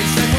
I say